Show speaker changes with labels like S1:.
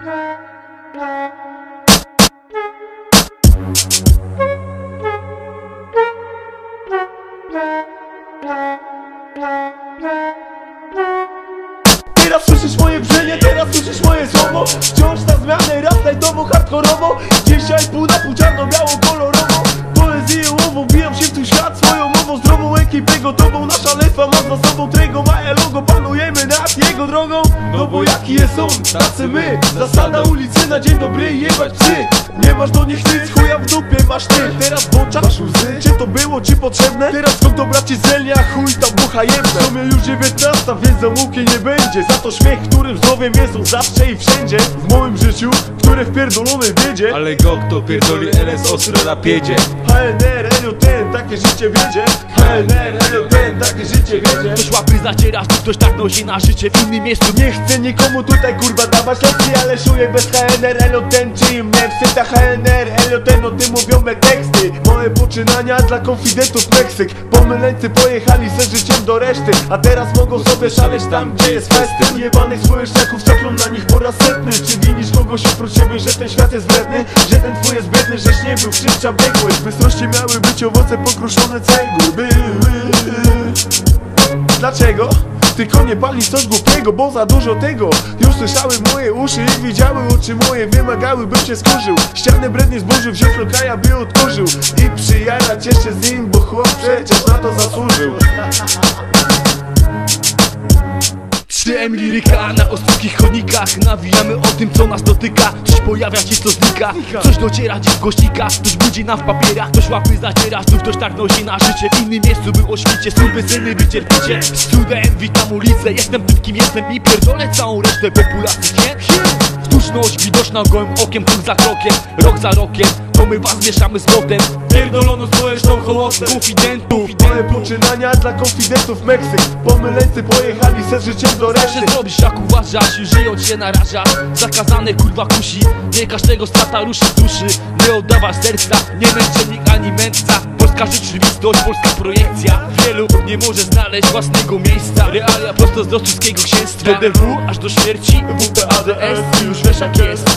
S1: Teraz słyszysz moje brzenie, teraz słyszysz moje słowo. Wciąż na zmianę, raz daj domu hardkorowo. Dzisiaj pół na pół czarno-biało, kolorowo. Poezję łową, bijam się w twój świat swoją mową Zdrową ekipę gotową, nasza lefa ma za sobą tego drogą No bo jaki jest on, tacy my Zasada ulicy na dzień dobry jebać psy. Nie masz do nich nic, chuja w dupie masz ty. Teraz w oczach masz łzy, czy to było ci potrzebne? Teraz skąd dobra ci zelnia, chuj tam bucha jebne W sumie już 19, więc zamuki nie będzie. Za to śmiech, którym zdrowiem jest on zawsze i wszędzie. W moim życiu, które w pierdolonej wiedzie.
S2: Ale go kto pierdoli LS ostro na piedzie
S1: HNR, LJN, takie życie wiedzie HNR, LJN, takie życie wiedzie
S3: Ktoś łapy ktoś tak nosi na życie. W innym miejscu
S1: Nie chcę nikomu tutaj kurwa dawać lekcji Ale szuję bez HNR, LJN czy im nie wstyd A HNR, LJN o tym mówią me teksty. Moje poczynania dla konfidentów Meksyk. Pomyleńcy pojechali ze życiem do reszty A teraz mogą sobie szaleć tam gdzie jest festyn Jebanych słoweszczaków czaplą na nich po raz setny Czy kogoś oprócz siebie, że ten świat jest wredny? Że ten twój jest biedny, żeś nie był krzywcza biegły W bystrości miały być owoce pokruszone cegły. Były Dlaczego? Tylko nie pali coś głupiego, bo za dużo tego. Już słyszały moje uszy i widziały oczy moje Wymagały, bym się skurzył. Ściany brednie zburzył, wziął lokaja, by odkurzył. I przyjarać jeszcze z nim, bo chłop przecież na to zasłużył
S3: 3M liryka na ostróżkich chodnikach Nawijamy o tym co nas dotyka Coś pojawia się co znika Coś dociera dziś w gościkach Ktoś budzi nam w papierach Ktoś łapy zaciera Tu ktoś tak nosi na życie W innym miejscu było świcie Skurwysyny wy cierpicie Z cudem witam ulicę Jestem tym kim jestem i pierdolę całą resztę populacji Nie? Sztuczność widoczna gołym okiem Krok za krokiem, rok za rokiem. To my was mieszamy z lotem Pierdolono społeczną hołotę Konfidentów.
S1: Moje poczynania dla konfidentów Meksyk. Pomyleńcy pojechali se z życiem do reszty
S3: zrobisz jak uważasz, żyjąc się narażasz Zakazane kurwa kusi, nie każdego strata ruszy duszy. Nie oddawasz serca, nie męczennik ani mędrca Polska rzeczywistość, polska projekcja. Wielu nie może znaleźć własnego miejsca. Realia prosto z rosyjskiego księstwa. DDW aż do śmierci, WPADS, ty już wiesz jak jest